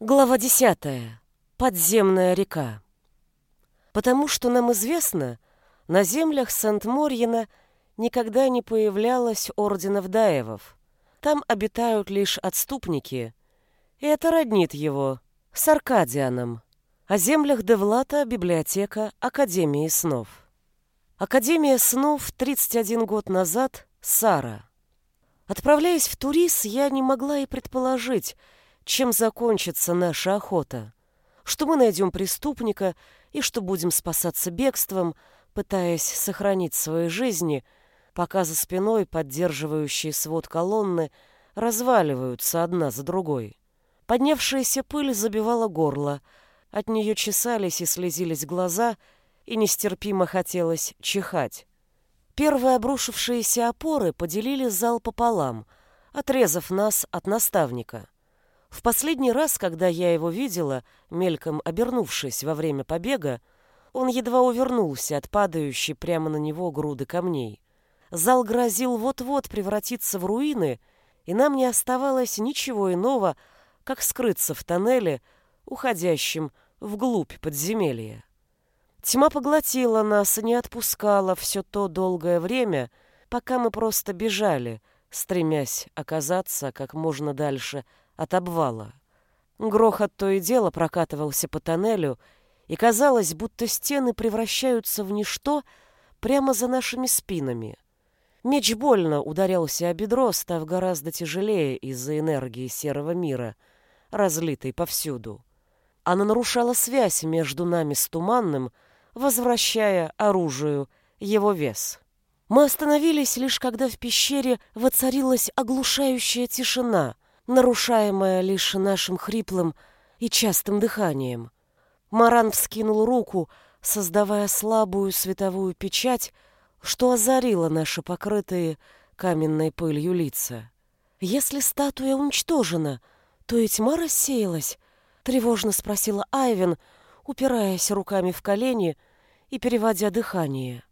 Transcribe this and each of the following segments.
Глава 10. Подземная река. Потому что нам известно, на землях Сент-Морьена никогда не появлялось орденов Даевов. Там обитают лишь отступники, и это роднит его с Аркадианом. О землях Девлата библиотека Академии снов. Академия снов 31 год назад Сара. Отправляясь в Турис, я не могла и предположить, чем закончится наша охота. Что мы найдем преступника и что будем спасаться бегством, пытаясь сохранить свои жизни, пока за спиной поддерживающие свод колонны разваливаются одна за другой. Поднявшаяся пыль забивала горло, от нее чесались и слезились глаза, и нестерпимо хотелось чихать. Первые обрушившиеся опоры поделили зал пополам, отрезав нас от наставника. В последний раз, когда я его видела, мельком обернувшись во время побега, он едва увернулся от падающей прямо на него груды камней. Зал грозил вот-вот превратиться в руины, и нам не оставалось ничего иного, как скрыться в тоннеле, уходящем вглубь подземелья. Тьма поглотила нас и не отпускала все то долгое время, пока мы просто бежали, стремясь оказаться как можно дальше от обвала. Грохот то и дело прокатывался по тоннелю, и казалось, будто стены превращаются в ничто прямо за нашими спинами. Меч больно ударялся о бедро, став гораздо тяжелее из-за энергии серого мира, разлитой повсюду. Она нарушала связь между нами с туманным, возвращая оружию его вес. Мы остановились лишь когда в пещере воцарилась оглушающая тишина — нарушаемая лишь нашим хриплым и частым дыханием. Маран вскинул руку, создавая слабую световую печать, что озарило наши покрытые каменной пылью лица. «Если статуя уничтожена, то и тьма рассеялась?» — тревожно спросила Айвен, упираясь руками в колени и переводя дыхание.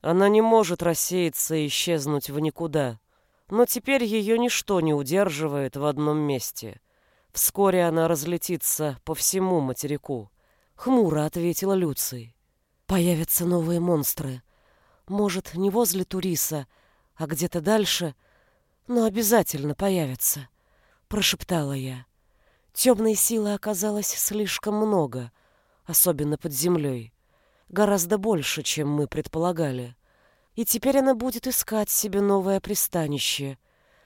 «Она не может рассеяться и исчезнуть в никуда», но теперь ее ничто не удерживает в одном месте. Вскоре она разлетится по всему материку. Хмуро ответила Люций. Появятся новые монстры. Может, не возле Туриса, а где-то дальше, но обязательно появятся, прошептала я. Темной силы оказалось слишком много, особенно под землей. Гораздо больше, чем мы предполагали. И теперь она будет искать себе новое пристанище.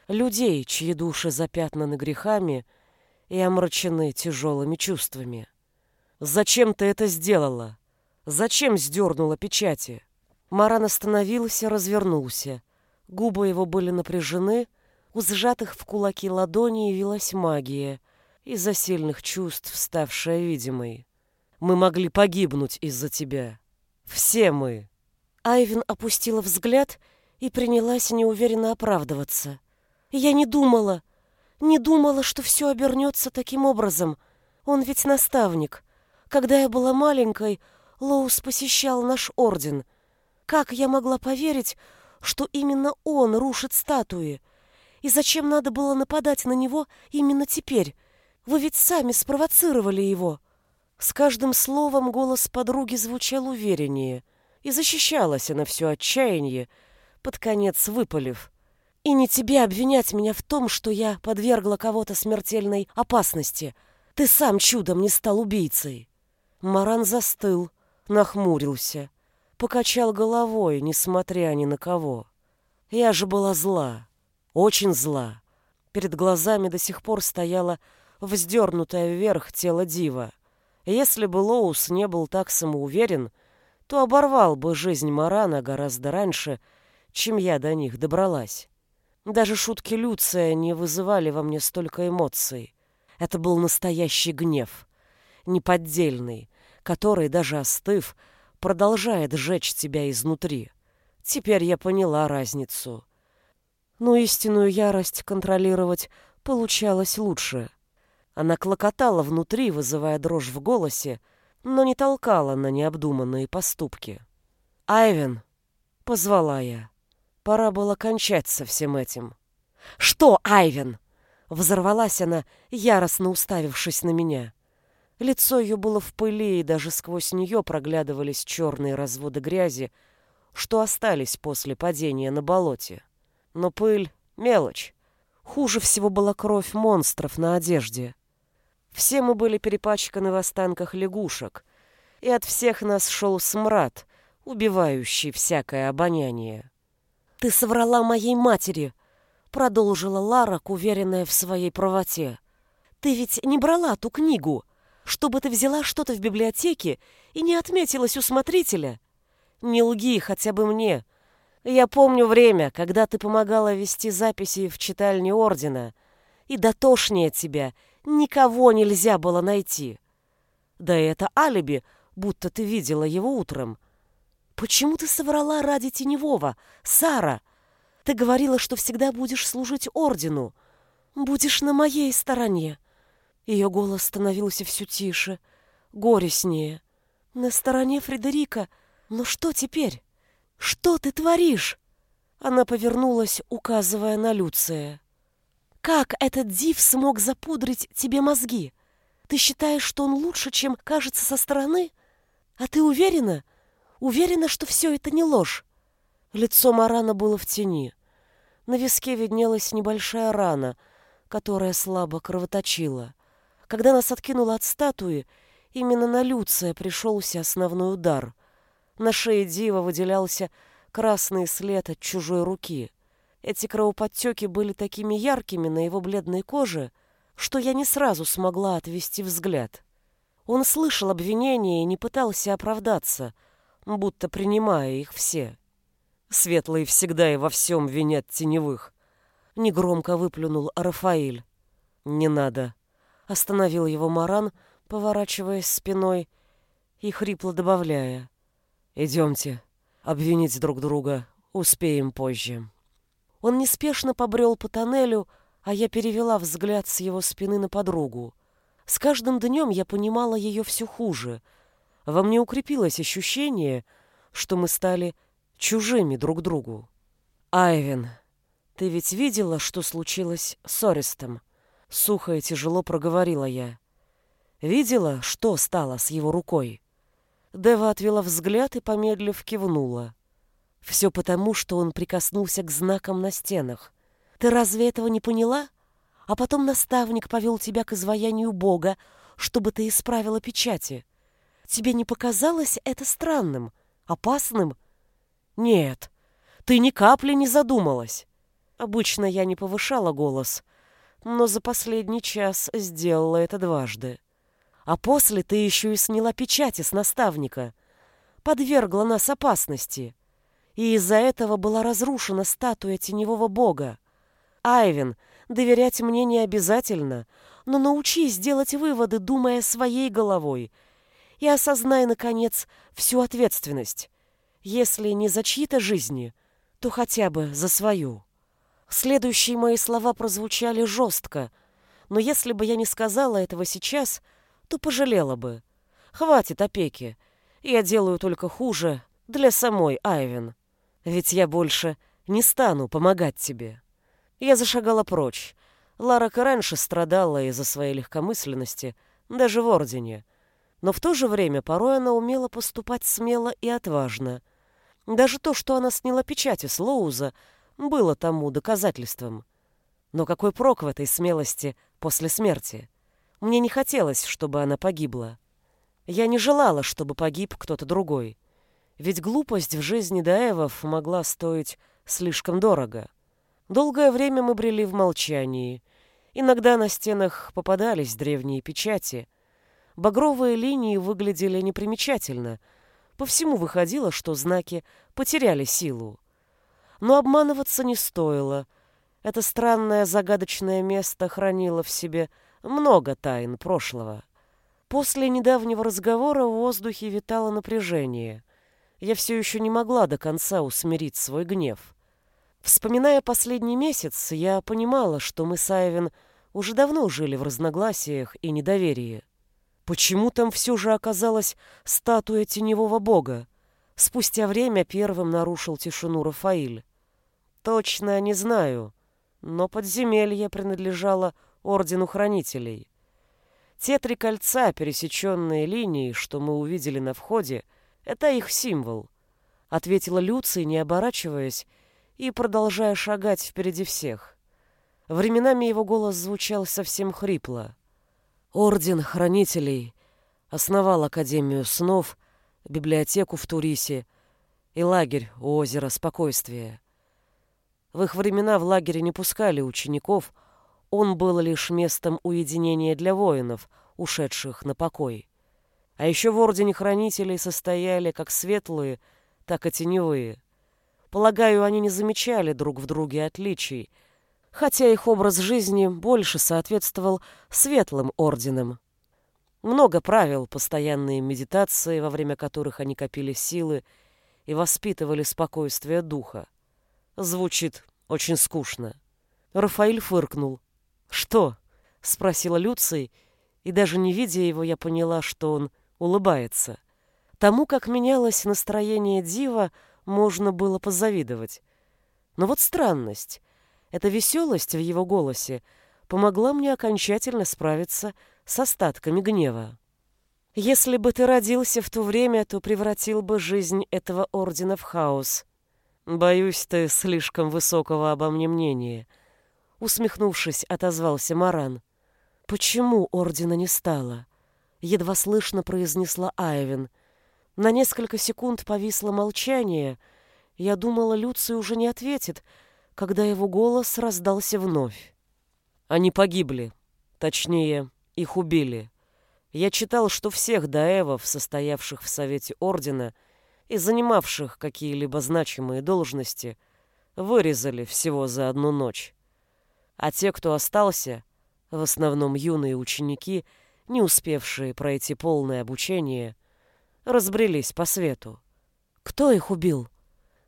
Людей, чьи души запятнаны грехами и омрачены тяжелыми чувствами. «Зачем ты это сделала? Зачем сдернула печати?» Маран остановился, развернулся. Губы его были напряжены, у сжатых в кулаки ладони явилась магия, из-за сильных чувств ставшая видимой. «Мы могли погибнуть из-за тебя. Все мы!» Айвен опустила взгляд и принялась неуверенно оправдываться. «Я не думала, не думала, что все обернется таким образом. Он ведь наставник. Когда я была маленькой, Лоус посещал наш орден. Как я могла поверить, что именно он рушит статуи? И зачем надо было нападать на него именно теперь? Вы ведь сами спровоцировали его». С каждым словом голос подруги звучал увереннее — и защищалась она все отчаяние, под конец выпалив. «И не тебе обвинять меня в том, что я подвергла кого-то смертельной опасности. Ты сам чудом не стал убийцей». Маран застыл, нахмурился, покачал головой, несмотря ни на кого. Я же была зла, очень зла. Перед глазами до сих пор стояло вздернутое вверх тело Дива. Если бы Лоус не был так самоуверен, то оборвал бы жизнь Марана гораздо раньше, чем я до них добралась. Даже шутки Люция не вызывали во мне столько эмоций. Это был настоящий гнев, неподдельный, который, даже остыв, продолжает сжечь тебя изнутри. Теперь я поняла разницу. Но истинную ярость контролировать получалось лучше. Она клокотала внутри, вызывая дрожь в голосе, но не толкала на необдуманные поступки. «Айвен!» — позвала я. Пора было кончать со всем этим. «Что, Айвен?» — Взорвалась она, яростно уставившись на меня. Лицо ее было в пыли, и даже сквозь нее проглядывались черные разводы грязи, что остались после падения на болоте. Но пыль — мелочь. Хуже всего была кровь монстров на одежде. Все мы были перепачканы в останках лягушек, и от всех нас шел смрад, убивающий всякое обоняние. «Ты соврала моей матери!» — продолжила Лара, уверенная в своей правоте. «Ты ведь не брала ту книгу, чтобы ты взяла что-то в библиотеке и не отметилась у смотрителя. Не лги хотя бы мне. Я помню время, когда ты помогала вести записи в читальне Ордена, и дотошнее тебя никого нельзя было найти. Да и это алиби, будто ты видела его утром. Почему ты соврала ради Теневого, Сара? Ты говорила, что всегда будешь служить Ордену. Будешь на моей стороне. Ее голос становился все тише, горестнее. На стороне Фредерика. Но что теперь? Что ты творишь? Она повернулась, указывая на Люция. Как этот див смог запудрить тебе мозги? Ты считаешь, что он лучше, чем кажется со стороны? А ты уверена? Уверена, что все это не ложь? Лицо Марана было в тени. На виске виднелась небольшая рана, которая слабо кровоточила. Когда нас откинуло от статуи, именно на Люция пришелся основной удар. На шее Дива выделялся красный след от чужой руки. Эти кровоподтеки были такими яркими на его бледной коже, что я не сразу смогла отвести взгляд. Он слышал обвинения и не пытался оправдаться, будто принимая их все. Светлые всегда и во всем винят теневых. Негромко выплюнул Рафаиль. «Не надо», Остановил его Маран, поворачиваясь спиной и хрипло добавляя. «Идемте, обвинить друг друга успеем позже». Он неспешно побрел по тоннелю, а я перевела взгляд с его спины на подругу. С каждым днем я понимала ее все хуже. Во мне укрепилось ощущение, что мы стали чужими друг другу. «Айвен, ты ведь видела, что случилось с Орестом?» Сухо и тяжело проговорила я. Видела, что стало с его рукой? Дева отвела взгляд и, помедлив, кивнула. Все потому, что он прикоснулся к знакам на стенах. Ты разве этого не поняла? А потом наставник повел тебя к изваянию Бога, чтобы ты исправила печати. Тебе не показалось это странным, опасным? Нет, ты ни капли не задумалась. Обычно я не повышала голос, но за последний час сделала это дважды. А после ты еще и сняла печати с наставника, подвергла нас опасности. И из-за этого была разрушена статуя теневого бога. Айвен, доверять мне не обязательно, но научись делать выводы, думая своей головой, и осознай, наконец, всю ответственность. Если не за чьи-то жизни, то хотя бы за свою. Следующие мои слова прозвучали жестко, но если бы я не сказала этого сейчас, то пожалела бы. Хватит опеки. Я делаю только хуже для самой Айвен. Ведь я больше не стану помогать тебе. Я зашагала прочь. Лара и раньше страдала из-за своей легкомысленности, даже в Ордене. Но в то же время порой она умела поступать смело и отважно. Даже то, что она сняла печати с Лоуза, было тому доказательством. Но какой прок в этой смелости после смерти? Мне не хотелось, чтобы она погибла. Я не желала, чтобы погиб кто-то другой. Ведь глупость в жизни Даевов могла стоить слишком дорого. Долгое время мы брели в молчании. Иногда на стенах попадались древние печати. Багровые линии выглядели непримечательно. По всему выходило, что знаки потеряли силу. Но обманываться не стоило. Это странное загадочное место хранило в себе много тайн прошлого. После недавнего разговора в воздухе витало напряжение. Я все еще не могла до конца усмирить свой гнев. Вспоминая последний месяц, я понимала, что мы с Айвен уже давно жили в разногласиях и недоверии. Почему там все же оказалась статуя теневого бога? Спустя время первым нарушил тишину Рафаиль. Точно не знаю, но подземелье принадлежало Ордену Хранителей. Те три кольца, пересеченные линией, что мы увидели на входе, это их символ, ответила Люций, не оборачиваясь и продолжая шагать впереди всех. Временами его голос звучал совсем хрипло. Орден Хранителей основал Академию снов, библиотеку в Турисе и лагерь у озера Спокойствия. В их времена в лагере не пускали учеников, он был лишь местом уединения для воинов, ушедших на покой. А еще в Ордене Хранителей состояли как светлые, так и теневые. Полагаю, они не замечали друг в друге отличий, хотя их образ жизни больше соответствовал светлым орденам. Много правил, постоянные медитации, во время которых они копили силы и воспитывали спокойствие духа. Звучит очень скучно. Рафаэль фыркнул. «Что?» — спросила Люций, и даже не видя его, я поняла, что он улыбается. Тому, как менялось настроение Дива, можно было позавидовать. Но вот странность. Эта веселость в его голосе помогла мне окончательно справиться с остатками гнева. Если бы ты родился в то время, то превратил бы жизнь этого ордена в хаос. Боюсь, ты слишком высокого обо мне мнения. Усмехнувшись, отозвался Маран. Почему ордена не стало? Едва слышно произнесла Айвен. На несколько секунд повисло молчание. Я думала, Люций уже не ответит, когда его голос раздался вновь. Они погибли. Точнее, их убили. Я читал, что всех даэвов, состоявших в Совете Ордена, — и занимавших какие-либо значимые должности, вырезали всего за одну ночь. А те, кто остался, в основном юные ученики, не успевшие пройти полное обучение, разбрелись по свету. Кто их убил?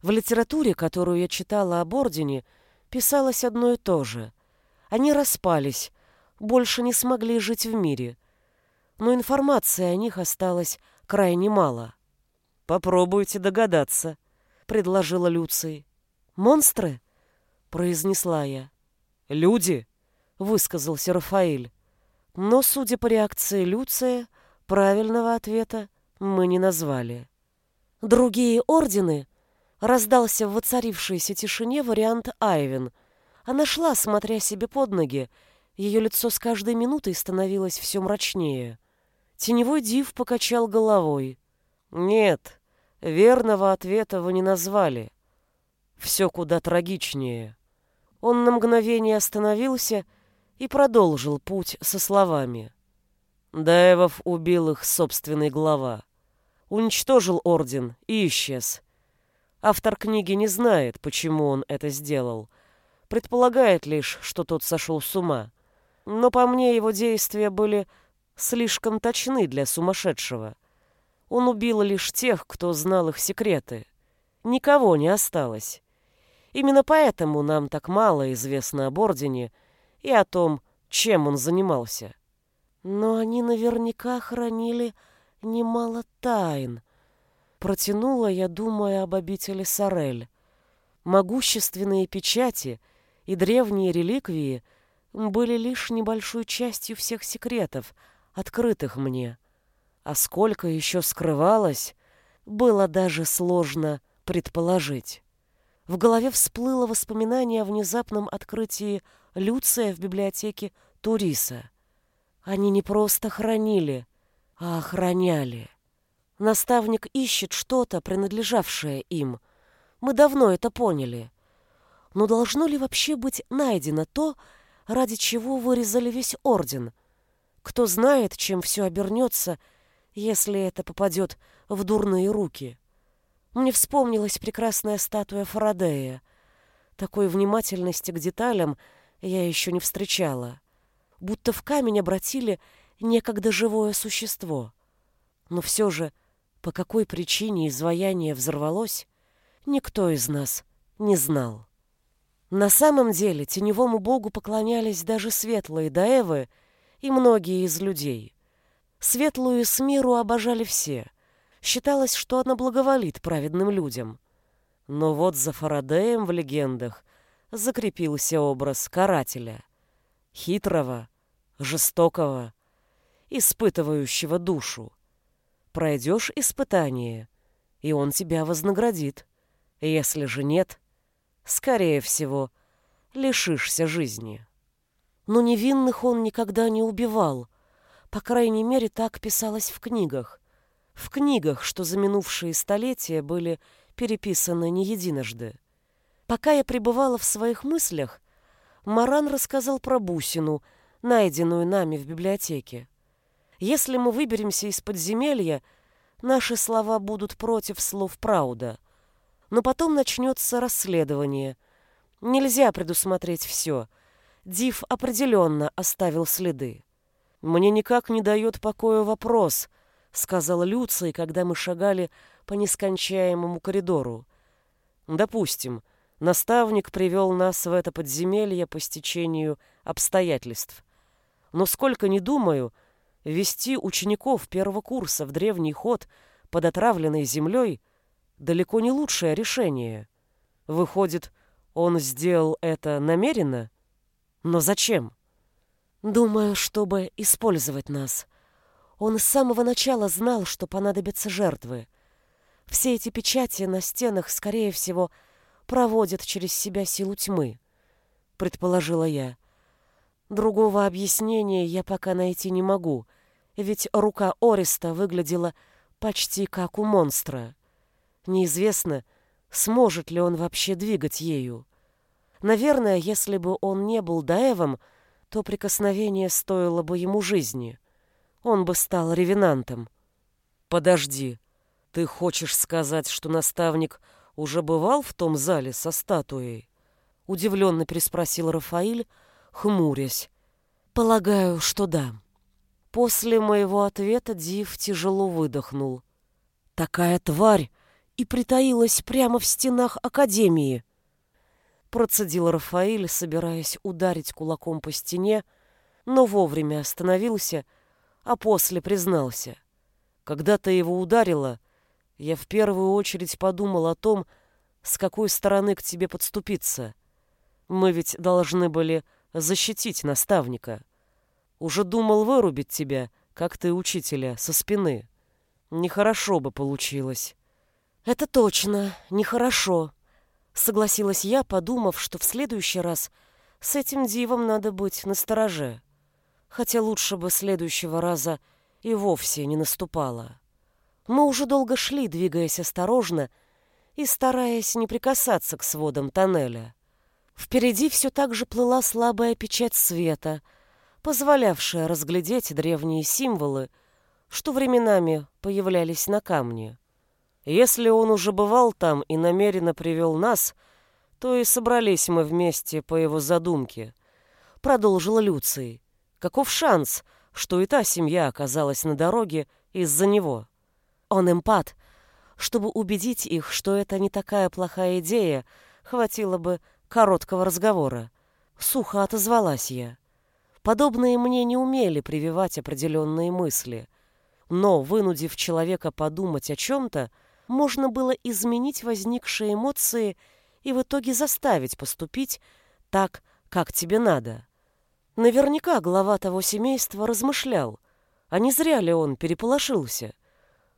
В литературе, которую я читала об Ордене, писалось одно и то же. Они распались, больше не смогли жить в мире. Но информации о них осталось крайне мало. «Попробуйте догадаться», — предложила Люций. «Монстры?» — произнесла я. «Люди», — высказался Рафаэль. Но, судя по реакции Люция, правильного ответа мы не назвали. Другие ордены раздался в воцарившейся тишине вариант Айвен. Она шла, смотря себе под ноги. Ее лицо с каждой минутой становилось все мрачнее. Теневой див покачал головой. Нет, верного ответа вы не назвали. Все куда трагичнее. Он на мгновение остановился и продолжил путь со словами. Даевов убил их собственный глава. Уничтожил орден и исчез. Автор книги не знает, почему он это сделал. Предполагает лишь, что тот сошел с ума. Но по мне его действия были слишком точны для сумасшедшего. Он убил лишь тех, кто знал их секреты. Никого не осталось. Именно поэтому нам так мало известно об Ордене и о том, чем он занимался. Но они наверняка хранили немало тайн. Протянула я, думая об обители Сорель. Могущественные печати и древние реликвии были лишь небольшой частью всех секретов, открытых мне. А сколько еще скрывалось, было даже сложно предположить. В голове всплыло воспоминание о внезапном открытии Люция в библиотеке Туриса. Они не просто хранили, а охраняли. Наставник ищет что-то, принадлежавшее им. Мы давно это поняли. Но должно ли вообще быть найдено то, ради чего вырезали весь орден? Кто знает, чем все обернется, — если это попадет в дурные руки. Мне вспомнилась прекрасная статуя Фарадея. Такой внимательности к деталям я еще не встречала. Будто в камень обратили некогда живое существо. Но все же, по какой причине изваяние взорвалось, никто из нас не знал. На самом деле теневому богу поклонялись даже светлые даэвы и многие из людей. Светлую Смиру обожали все. Считалось, что она благоволит праведным людям. Но вот за Фарадеем в легендах закрепился образ карателя. Хитрого, жестокого, испытывающего душу. Пройдешь испытание, и он тебя вознаградит. Если же нет, скорее всего, лишишься жизни. Но невинных он никогда не убивал. По крайней мере, так писалось в книгах. В книгах, что за минувшие столетия были переписаны не единожды. Пока я пребывала в своих мыслях, Маран рассказал про бусину, найденную нами в библиотеке. Если мы выберемся из подземелья, наши слова будут против слов Прауда. Но потом начнется расследование. Нельзя предусмотреть все. Див определенно оставил следы. «Мне никак не дает покоя вопрос», — сказала Люций, когда мы шагали по нескончаемому коридору. «Допустим, наставник привел нас в это подземелье по стечению обстоятельств. Но сколько ни думаю, вести учеников первого курса в древний ход под отравленной землей далеко не лучшее решение. Выходит, он сделал это намеренно? Но зачем? Думаю, чтобы использовать нас. Он с самого начала знал, что понадобятся жертвы. Все эти печати на стенах, скорее всего, проводят через себя силу тьмы, предположила я. Другого объяснения я пока найти не могу, ведь рука Ориста выглядела почти как у монстра. Неизвестно, сможет ли он вообще двигать ею. Наверное, если бы он не был Даевом, то прикосновение стоило бы ему жизни. Он бы стал ревенантом. Подожди, ты хочешь сказать, что наставник уже бывал в том зале со статуей? Удивленно переспросил Рафаиль, хмурясь. Полагаю, что да. После моего ответа Див тяжело выдохнул. Такая тварь и притаилась прямо в стенах Академии процедил Рафаэль, собираясь ударить кулаком по стене, но вовремя остановился, а после признался. Когда ты его ударила, я в первую очередь подумал о том, с какой стороны к тебе подступиться. Мы ведь должны были защитить наставника. Уже думал вырубить тебя, как ты учителя, со спины. Нехорошо бы получилось. Это точно, нехорошо, Согласилась я, подумав, что в следующий раз с этим дивом надо быть настороже. Хотя лучше бы следующего раза и вовсе не наступало. Мы уже долго шли, двигаясь осторожно и стараясь не прикасаться к сводам тоннеля. Впереди все так же плыла слабая печать света, позволявшая разглядеть древние символы, что временами появлялись на камне. Если он уже бывал там и намеренно привел нас, то и собрались мы вместе по его задумке. Продолжила Люций. Каков шанс, что и та семья оказалась на дороге из-за него? Он эмпат. Чтобы убедить их, что это не такая плохая идея, хватило бы короткого разговора. Сухо отозвалась я. Подобные мне не умели прививать определенные мысли. Но, вынудив человека подумать о чем-то, можно было изменить возникшие эмоции и в итоге заставить поступить так, как тебе надо. Наверняка глава того семейства размышлял, а не зря ли он переполошился.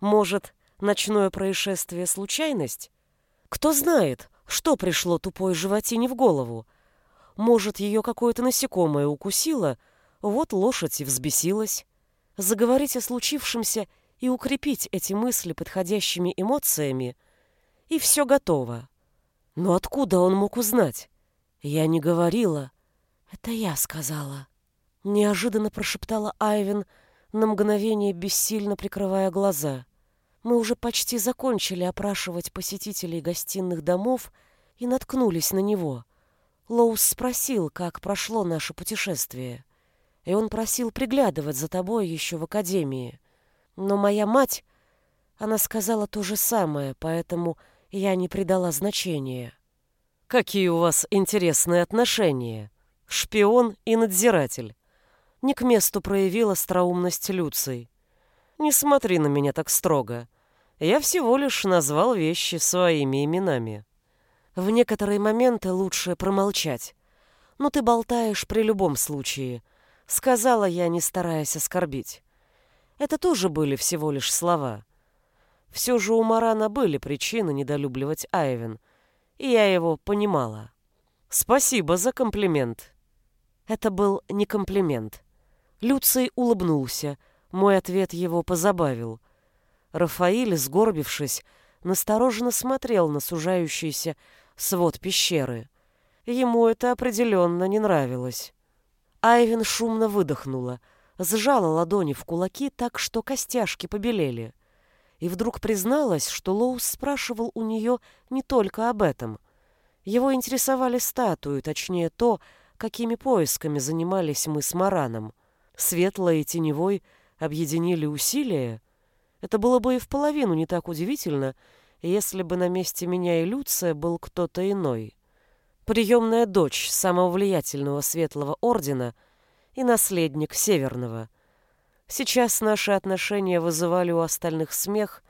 Может, ночное происшествие — случайность? Кто знает, что пришло тупой животине в голову. Может, ее какое-то насекомое укусило, вот лошадь и взбесилась. Заговорить о случившемся — и укрепить эти мысли подходящими эмоциями, и все готово. Но откуда он мог узнать? Я не говорила. Это я сказала. Неожиданно прошептала Айвен, на мгновение бессильно прикрывая глаза. Мы уже почти закончили опрашивать посетителей гостиных домов и наткнулись на него. Лоус спросил, как прошло наше путешествие. И он просил приглядывать за тобой еще в академии. Но моя мать, она сказала то же самое, поэтому я не придала значения. Какие у вас интересные отношения, шпион и надзиратель. Не к месту проявила остроумность Люций. Не смотри на меня так строго. Я всего лишь назвал вещи своими именами. В некоторые моменты лучше промолчать. Но ты болтаешь при любом случае, сказала я, не стараясь оскорбить. Это тоже были всего лишь слова. Все же у Марана были причины недолюбливать Айвен, и я его понимала. Спасибо за комплимент. Это был не комплимент. Люций улыбнулся, мой ответ его позабавил. Рафаиль, сгорбившись, настороженно смотрел на сужающийся свод пещеры. Ему это определенно не нравилось. Айвен шумно выдохнула, сжала ладони в кулаки так, что костяшки побелели. И вдруг призналась, что Лоус спрашивал у нее не только об этом. Его интересовали статуи, точнее то, какими поисками занимались мы с Мараном. Светлой и теневой объединили усилия. Это было бы и в половину не так удивительно, если бы на месте меня и Люция был кто-то иной. Приемная дочь самого влиятельного светлого ордена и наследник Северного. Сейчас наши отношения вызывали у остальных смех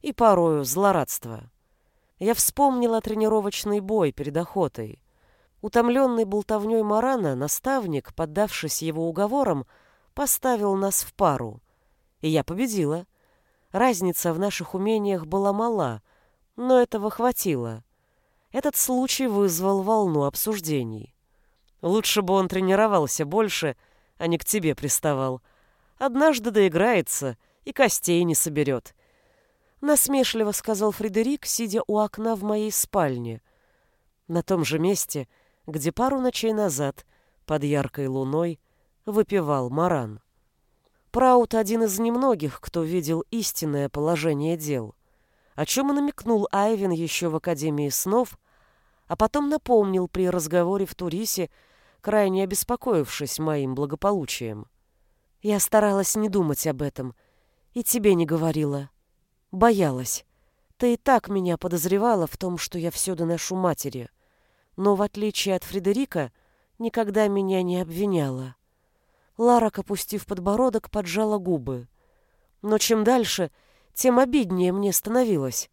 и порою злорадство. Я вспомнила тренировочный бой перед охотой. Утомленный болтовней Марана, наставник, поддавшись его уговорам, поставил нас в пару. И я победила. Разница в наших умениях была мала, но этого хватило. Этот случай вызвал волну обсуждений. Лучше бы он тренировался больше, а не к тебе приставал. Однажды доиграется и костей не соберет. Насмешливо сказал Фредерик, сидя у окна в моей спальне. На том же месте, где пару ночей назад, под яркой луной, выпивал Маран. Праут один из немногих, кто видел истинное положение дел, о чем и намекнул Айвен еще в Академии снов, а потом напомнил при разговоре в Турисе, крайне обеспокоившись моим благополучием. Я старалась не думать об этом, и тебе не говорила. Боялась. Ты и так меня подозревала в том, что я все доношу матери, но, в отличие от Фредерика, никогда меня не обвиняла. Ларак, опустив подбородок, поджала губы. Но чем дальше, тем обиднее мне становилось.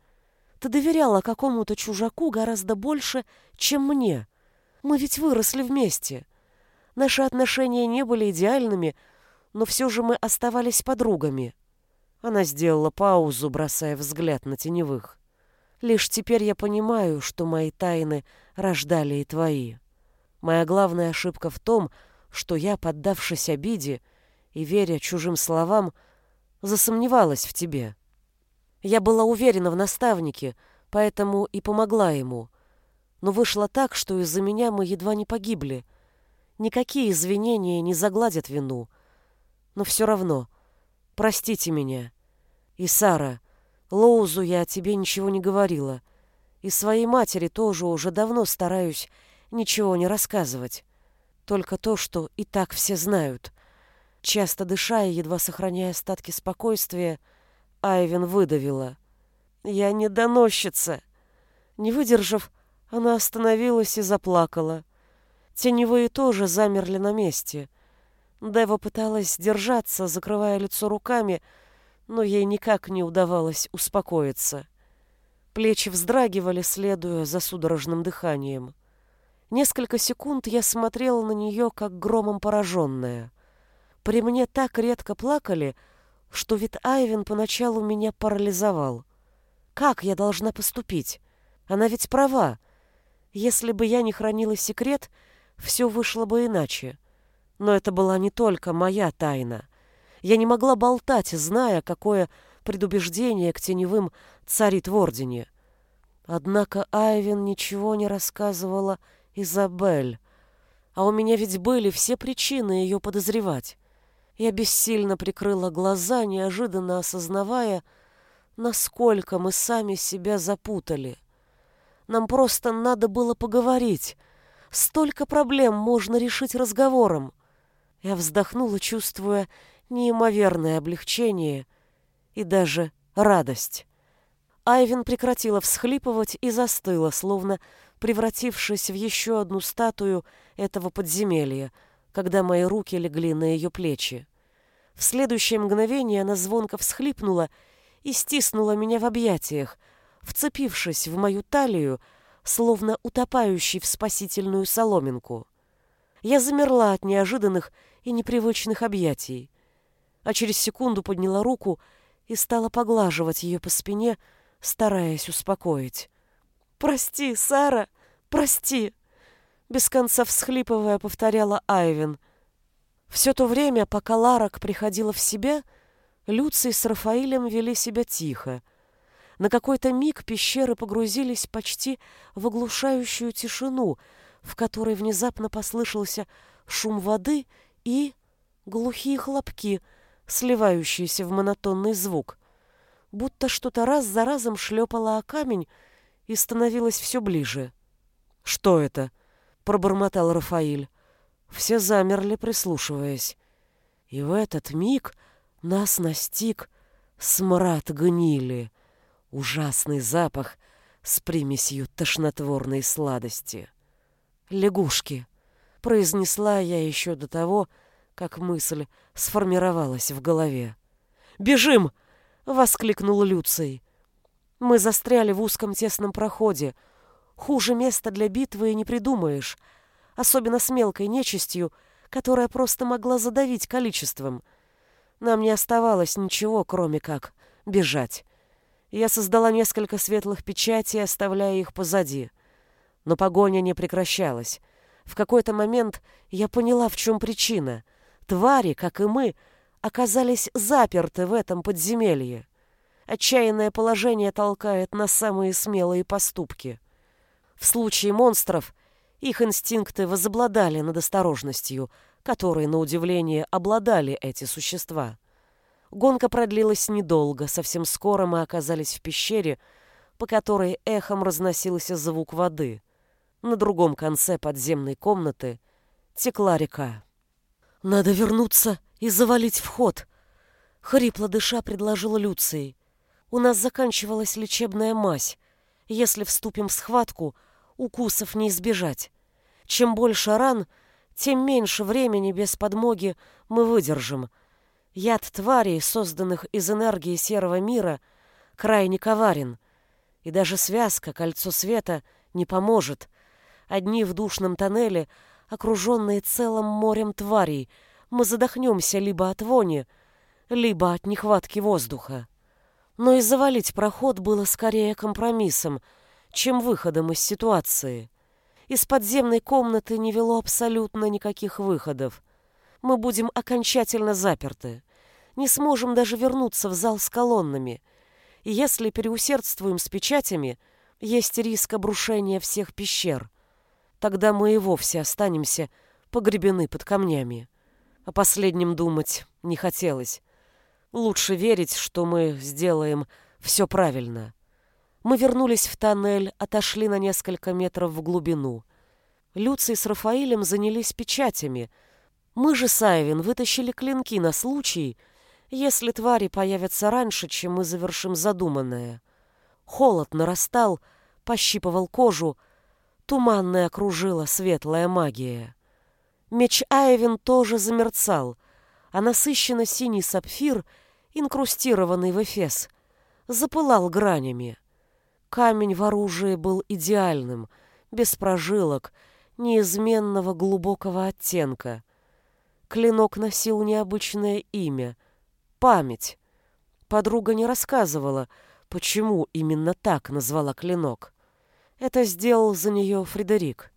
Ты доверяла какому-то чужаку гораздо больше, чем мне. Мы ведь выросли вместе. Наши отношения не были идеальными, но все же мы оставались подругами. Она сделала паузу, бросая взгляд на теневых. Лишь теперь я понимаю, что мои тайны рождали и твои. Моя главная ошибка в том, что я, поддавшись обиде и веря чужим словам, засомневалась в тебе. Я была уверена в наставнике, поэтому и помогла ему. Но вышло так, что из-за меня мы едва не погибли. Никакие извинения не загладят вину. Но все равно, простите меня. И Сара, Лоузу я о тебе ничего не говорила. И своей матери тоже уже давно стараюсь ничего не рассказывать. Только то, что и так все знают. Часто дыша и едва сохраняя остатки спокойствия, Айвен выдавила. «Я не доносчица!» Не выдержав, она остановилась и заплакала. Теневые тоже замерли на месте. Дева пыталась держаться, закрывая лицо руками, но ей никак не удавалось успокоиться. Плечи вздрагивали, следуя за судорожным дыханием. Несколько секунд я смотрела на нее, как громом пораженная. При мне так редко плакали, что вид Айвен поначалу меня парализовал. Как я должна поступить? Она ведь права. Если бы я не хранила секрет, все вышло бы иначе. Но это была не только моя тайна. Я не могла болтать, зная, какое предубеждение к теневым царит в Ордене. Однако Айвен ничего не рассказывала Изабель. А у меня ведь были все причины ее подозревать. Я бессильно прикрыла глаза, неожиданно осознавая, насколько мы сами себя запутали. Нам просто надо было поговорить. Столько проблем можно решить разговором. Я вздохнула, чувствуя неимоверное облегчение и даже радость. Айвен прекратила всхлипывать и застыла, словно превратившись в еще одну статую этого подземелья, когда мои руки легли на ее плечи. В следующее мгновение она звонко всхлипнула и стиснула меня в объятиях, вцепившись в мою талию, словно утопающий в спасительную соломинку. Я замерла от неожиданных и непривычных объятий, а через секунду подняла руку и стала поглаживать ее по спине, стараясь успокоить. «Прости, Сара, прости!» Без конца всхлипывая, повторяла Айвен. Все то время, пока Ларак приходила в себя, Люций с Рафаилем вели себя тихо. На какой-то миг пещеры погрузились почти в оглушающую тишину, в которой внезапно послышался шум воды и глухие хлопки, сливающиеся в монотонный звук. Будто что-то раз за разом шлепало о камень и становилось все ближе. «Что это?» — пробормотал Рафаиль. Все замерли, прислушиваясь. И в этот миг нас настиг смрад гнили, ужасный запах с примесью тошнотворной сладости. «Лягушки», — произнесла я еще до того, как мысль сформировалась в голове. «Бежим!» — воскликнул Люций. Мы застряли в узком тесном проходе. Хуже места для битвы и не придумаешь, особенно с мелкой нечистью, которая просто могла задавить количеством. Нам не оставалось ничего, кроме как бежать. Я создала несколько светлых печатей, оставляя их позади. Но погоня не прекращалась. В какой-то момент я поняла, в чем причина. Твари, как и мы, оказались заперты в этом подземелье. Отчаянное положение толкает на самые смелые поступки. В случае монстров их инстинкты возобладали над осторожностью, которой, на удивление, обладали эти существа. Гонка продлилась недолго, совсем скоро мы оказались в пещере, по которой эхом разносился звук воды. На другом конце подземной комнаты текла река. «Надо вернуться и завалить вход», — хрипло дыша предложил Люций. У нас заканчивалась лечебная мазь. Если вступим в схватку, укусов не избежать. Чем больше ран, тем меньше времени без подмоги мы выдержим. Яд тварей, созданных из энергии серого мира, крайне коварен. И даже связка, кольцо света, не поможет. Одни в душном тоннеле, окруженные целым морем тварей, мы задохнемся либо от вони, либо от нехватки воздуха но и завалить проход было скорее компромиссом, чем выходом из ситуации. Из подземной комнаты не вело абсолютно никаких выходов. Мы будем окончательно заперты. Не сможем даже вернуться в зал с колоннами. И если переусердствуем с печатями, есть риск обрушения всех пещер. Тогда мы и вовсе останемся погребены под камнями. О последнем думать не хотелось. Лучше верить, что мы сделаем все правильно. Мы вернулись в тоннель, отошли на несколько метров в глубину. Люций с Рафаилем занялись печатями. Мы же с Айвин вытащили клинки на случай, если твари появятся раньше, чем мы завершим задуманное. Холод нарастал, пощипывал кожу, туманная окружила светлая магия. Меч Айвин тоже замерцал — а насыщенно синий сапфир, инкрустированный в эфес, запылал гранями. Камень в оружии был идеальным, без прожилок, неизменного глубокого оттенка. Клинок носил необычное имя — память. Подруга не рассказывала, почему именно так назвала клинок. Это сделал за нее Фредерик,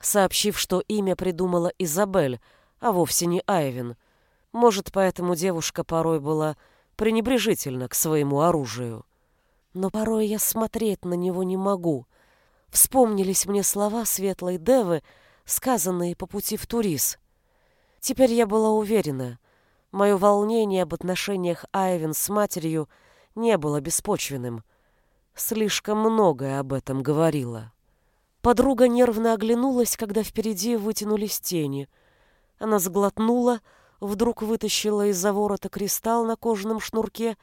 сообщив, что имя придумала Изабель, а вовсе не Айвин — может, поэтому девушка порой была пренебрежительна к своему оружию. Но порой я смотреть на него не могу. Вспомнились мне слова светлой Девы, сказанные по пути в Турис. Теперь я была уверена, мое волнение об отношениях Айвен с матерью не было беспочвенным. Слишком многое об этом говорила. Подруга нервно оглянулась, когда впереди вытянулись тени. Она сглотнула, вдруг вытащила из-за ворота кристалл на кожаном шнурке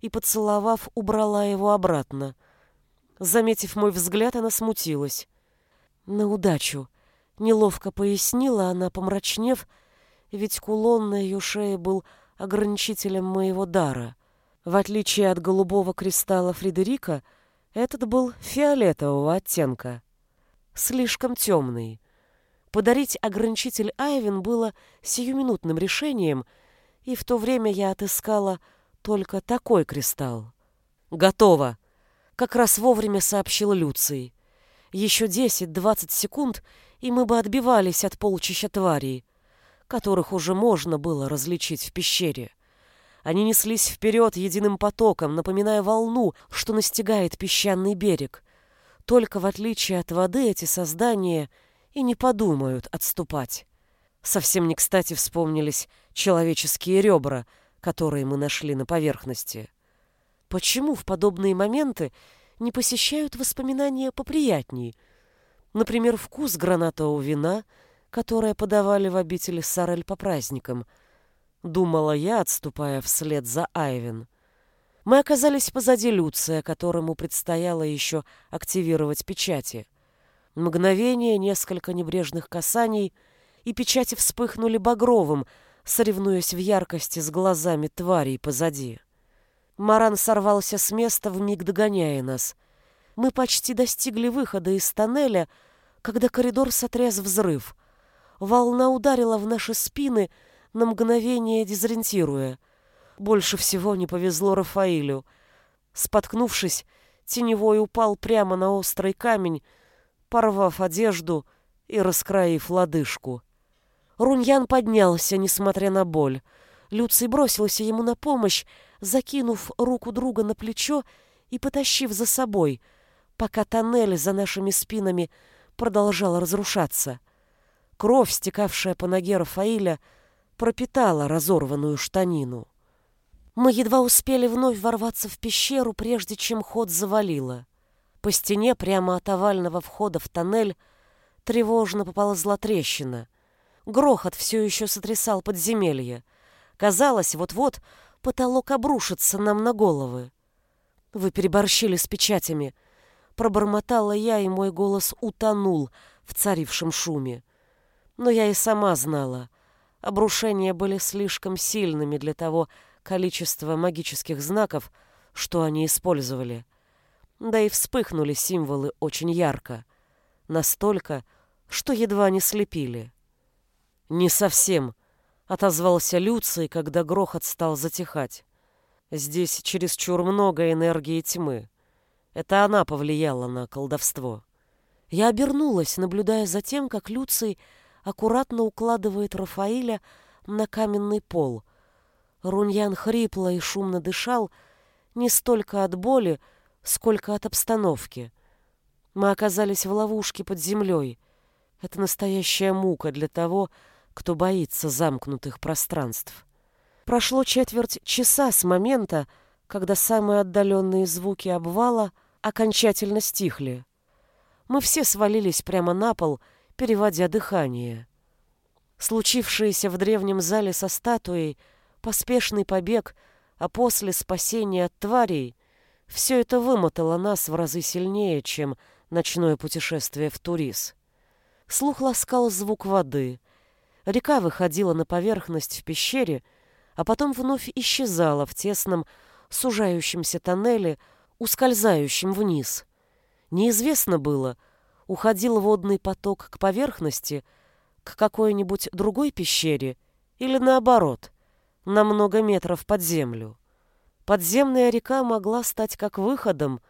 и, поцеловав, убрала его обратно. Заметив мой взгляд, она смутилась. «На удачу!» — неловко пояснила она, помрачнев, ведь кулон на ее шее был ограничителем моего дара. В отличие от голубого кристалла Фредерика, этот был фиолетового оттенка — слишком темный. Подарить ограничитель Айвен было сиюминутным решением, и в то время я отыскала только такой кристалл. «Готово!» — как раз вовремя сообщил Люций. «Еще десять-двадцать секунд, и мы бы отбивались от полчища тварей, которых уже можно было различить в пещере. Они неслись вперед единым потоком, напоминая волну, что настигает песчаный берег. Только в отличие от воды эти создания и не подумают отступать. Совсем не кстати вспомнились человеческие ребра, которые мы нашли на поверхности. Почему в подобные моменты не посещают воспоминания поприятней? Например, вкус гранатового вина, которое подавали в обители Сарель по праздникам — Думала я, отступая вслед за Айвен. Мы оказались позади Люция, которому предстояло еще активировать печати. Мгновение, несколько небрежных касаний, и печати вспыхнули багровым, соревнуясь в яркости с глазами тварей позади. Маран сорвался с места, вмиг догоняя нас. Мы почти достигли выхода из тоннеля, когда коридор сотряс взрыв. Волна ударила в наши спины — на мгновение дезориентируя. Больше всего не повезло Рафаилю. Споткнувшись, теневой упал прямо на острый камень, порвав одежду и раскроив лодыжку. Руньян поднялся, несмотря на боль. Люций бросился ему на помощь, закинув руку друга на плечо и потащив за собой, пока тоннель за нашими спинами продолжал разрушаться. Кровь, стекавшая по ноге Рафаиля, пропитала разорванную штанину. Мы едва успели вновь ворваться в пещеру, прежде чем ход завалило. По стене прямо от овального входа в тоннель тревожно поползла трещина. Грохот все еще сотрясал подземелье. Казалось, вот-вот потолок обрушится нам на головы. Вы переборщили с печатями. Пробормотала я, и мой голос утонул в царившем шуме. Но я и сама знала. Обрушения были слишком сильными для того количества магических знаков, что они использовали. Да и вспыхнули символы очень ярко. Настолько, что едва не слепили. «Не совсем», — отозвался Люций, когда грохот стал затихать. «Здесь чересчур много энергии тьмы. Это она повлияла на колдовство». Я обернулась, наблюдая за тем, как Люций аккуратно укладывает Рафаиля на каменный пол. Руньян хрипло и шумно дышал не столько от боли, сколько от обстановки. Мы оказались в ловушке под землей. Это настоящая мука для того, кто боится замкнутых пространств. Прошло четверть часа с момента, когда самые отдаленные звуки обвала окончательно стихли. Мы все свалились прямо на пол — переводя дыхание. Случившееся в древнем зале со статуей, поспешный побег, а после спасение от тварей, все это вымотало нас в разы сильнее, чем ночное путешествие в Турис. Слух ласкал звук воды. Река выходила на поверхность в пещере, а потом вновь исчезала в тесном, сужающемся тоннеле, ускользающем вниз. Неизвестно было, уходил водный поток к поверхности, к какой-нибудь другой пещере или наоборот, на много метров под землю. Подземная река могла стать как выходом,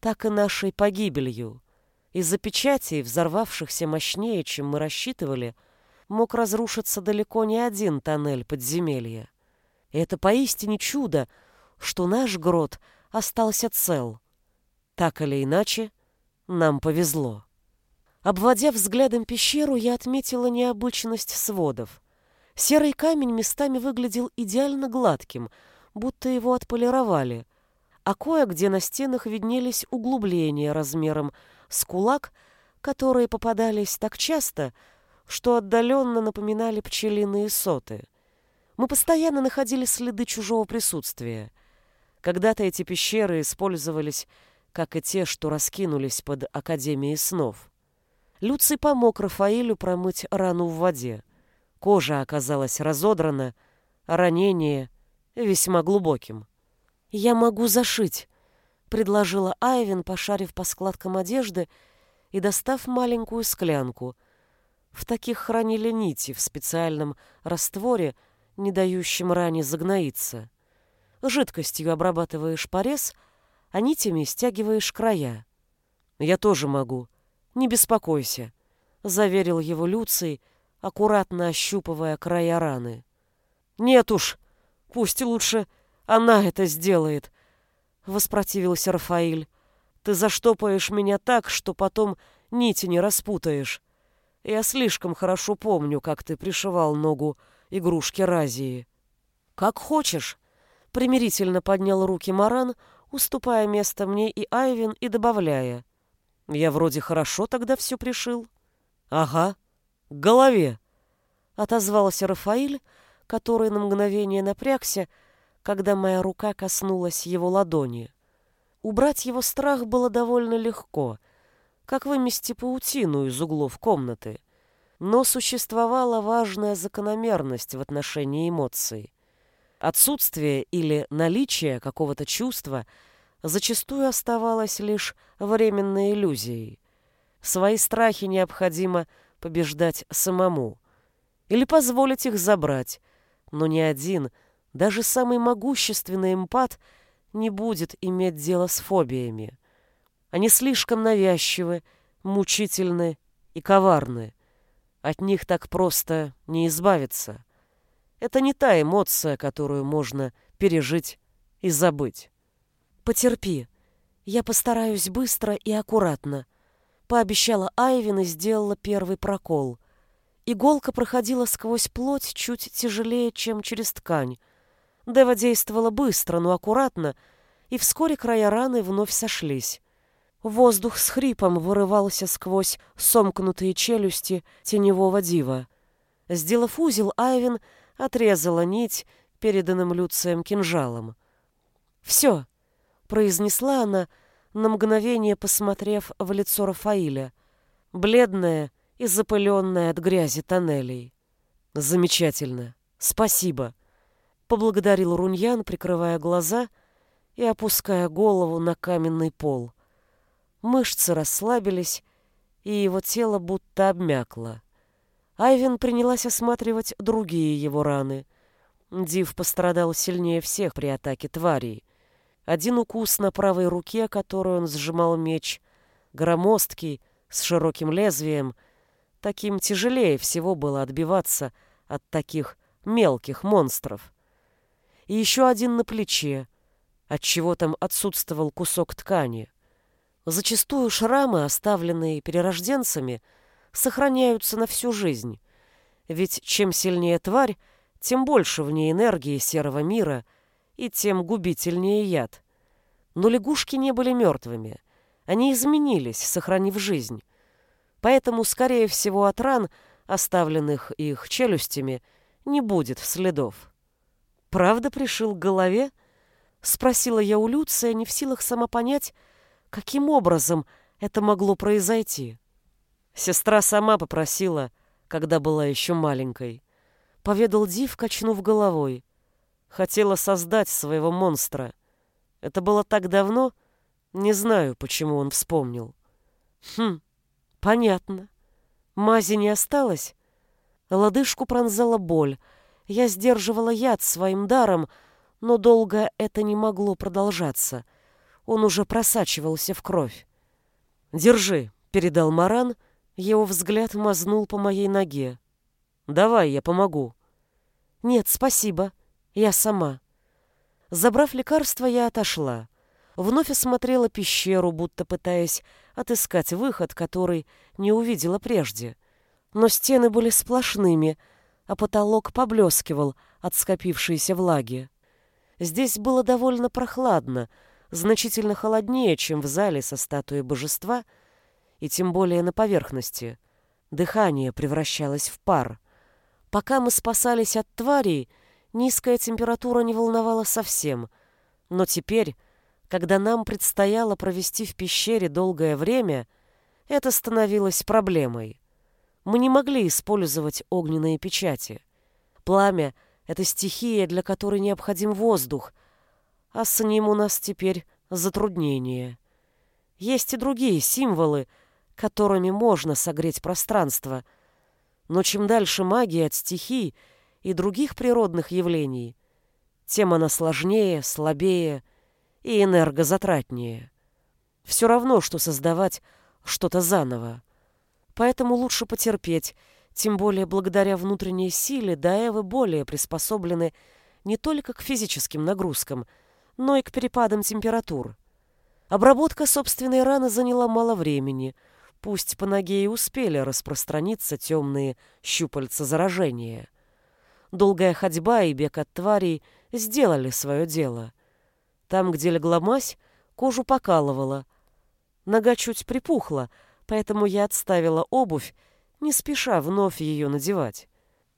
так и нашей погибелью. Из-за печатей, взорвавшихся мощнее, чем мы рассчитывали, мог разрушиться далеко не один тоннель подземелья. И это поистине чудо, что наш грот остался цел. Так или иначе, нам повезло. Обводя взглядом пещеру, я отметила необычность сводов. Серый камень местами выглядел идеально гладким, будто его отполировали, а кое-где на стенах виднелись углубления размером с кулак, которые попадались так часто, что отдаленно напоминали пчелиные соты. Мы постоянно находили следы чужого присутствия. Когда-то эти пещеры использовались, как и те, что раскинулись под Академией снов. Люций помог Рафаилю промыть рану в воде. Кожа оказалась разодрана, ранение весьма глубоким. «Я могу зашить», — предложила Айвен, пошарив по складкам одежды и достав маленькую склянку. В таких хранили нити в специальном растворе, не дающем ране загноиться. Жидкостью обрабатываешь порез, а нитями стягиваешь края. «Я тоже могу. Не беспокойся», — заверил его Люций, аккуратно ощупывая края раны. «Нет уж, пусть лучше она это сделает», — воспротивился Рафаиль. «Ты заштопаешь меня так, что потом нити не распутаешь. Я слишком хорошо помню, как ты пришивал ногу игрушки Разии». «Как хочешь», — примирительно поднял руки Маран, уступая место мне и Айвин и добавляя. «Я вроде хорошо тогда все пришил». «Ага, к голове», — отозвался Рафаиль, который на мгновение напрягся, когда моя рука коснулась его ладони. Убрать его страх было довольно легко, как вымести паутину из углов комнаты. Но существовала важная закономерность в отношении эмоций. Отсутствие или наличие какого-то чувства зачастую оставалось лишь временной иллюзией. Свои страхи необходимо побеждать самому или позволить их забрать, но ни один, даже самый могущественный эмпат не будет иметь дело с фобиями. Они слишком навязчивы, мучительны и коварны. От них так просто не избавиться. Это не та эмоция, которую можно пережить и забыть. «Потерпи. Я постараюсь быстро и аккуратно», — пообещала Айвин и сделала первый прокол — Иголка проходила сквозь плоть чуть тяжелее, чем через ткань. Дева действовала быстро, но аккуратно, и вскоре края раны вновь сошлись. Воздух с хрипом вырывался сквозь сомкнутые челюсти теневого дива. Сделав узел, Айвин отрезала нить переданным Люцием кинжалом. «Все», — произнесла она, на мгновение посмотрев в лицо Рафаиля. Бледная, и запыленная от грязи тоннелей. Замечательно. Спасибо. Поблагодарил Руньян, прикрывая глаза и опуская голову на каменный пол. Мышцы расслабились, и его тело будто обмякло. Айвен принялась осматривать другие его раны. Див пострадал сильнее всех при атаке тварей. Один укус на правой руке, которой он сжимал меч, громоздкий, с широким лезвием — Таким тяжелее всего было отбиваться от таких мелких монстров. И еще один на плече, от чего там отсутствовал кусок ткани. Зачастую шрамы, оставленные перерожденцами, сохраняются на всю жизнь. Ведь чем сильнее тварь, тем больше в ней энергии серого мира и тем губительнее яд. Но лягушки не были мертвыми. Они изменились, сохранив жизнь поэтому, скорее всего, от ран, оставленных их челюстями, не будет следов. «Правда пришил к голове?» — спросила я у Люция, не в силах сама понять, каким образом это могло произойти. Сестра сама попросила, когда была еще маленькой. Поведал Див, качнув головой. Хотела создать своего монстра. Это было так давно, не знаю, почему он вспомнил. Хм, Понятно. Мази не осталось? Лодыжку пронзала боль. Я сдерживала яд своим даром, но долго это не могло продолжаться. Он уже просачивался в кровь. «Держи», — передал Маран, его взгляд мазнул по моей ноге. «Давай, я помогу». «Нет, спасибо. Я сама». Забрав лекарство, я отошла. Вновь осмотрела пещеру, будто пытаясь отыскать выход, который не увидела прежде. Но стены были сплошными, а потолок поблескивал от скопившейся влаги. Здесь было довольно прохладно, значительно холоднее, чем в зале со статуей божества, и тем более на поверхности. Дыхание превращалось в пар. Пока мы спасались от тварей, низкая температура не волновала совсем, но теперь когда нам предстояло провести в пещере долгое время, это становилось проблемой. Мы не могли использовать огненные печати. Пламя — это стихия, для которой необходим воздух, а с ним у нас теперь затруднения. Есть и другие символы, которыми можно согреть пространство. Но чем дальше магия от стихий и других природных явлений, тем она сложнее, слабее и энергозатратнее. Все равно, что создавать что-то заново. Поэтому лучше потерпеть, тем более благодаря внутренней силе Даэвы более приспособлены не только к физическим нагрузкам, но и к перепадам температур. Обработка собственной раны заняла мало времени, пусть по ноге и успели распространиться темные щупальца заражения. Долгая ходьба и бег от тварей сделали свое дело. Там, где легла мазь, кожу покалывала. Нога чуть припухла, поэтому я отставила обувь, не спеша вновь ее надевать.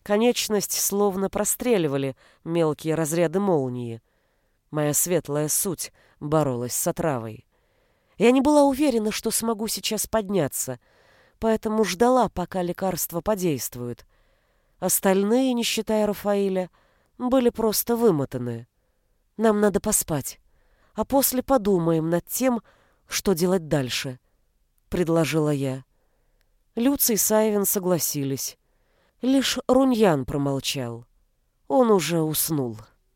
Конечность словно простреливали мелкие разряды молнии. Моя светлая суть боролась с отравой. Я не была уверена, что смогу сейчас подняться, поэтому ждала, пока лекарство подействует. Остальные, не считая Рафаиля, были просто вымотаны. Нам надо поспать, а после подумаем над тем, что делать дальше, — предложила я. Люций и Сайвин согласились. Лишь Руньян промолчал. Он уже уснул.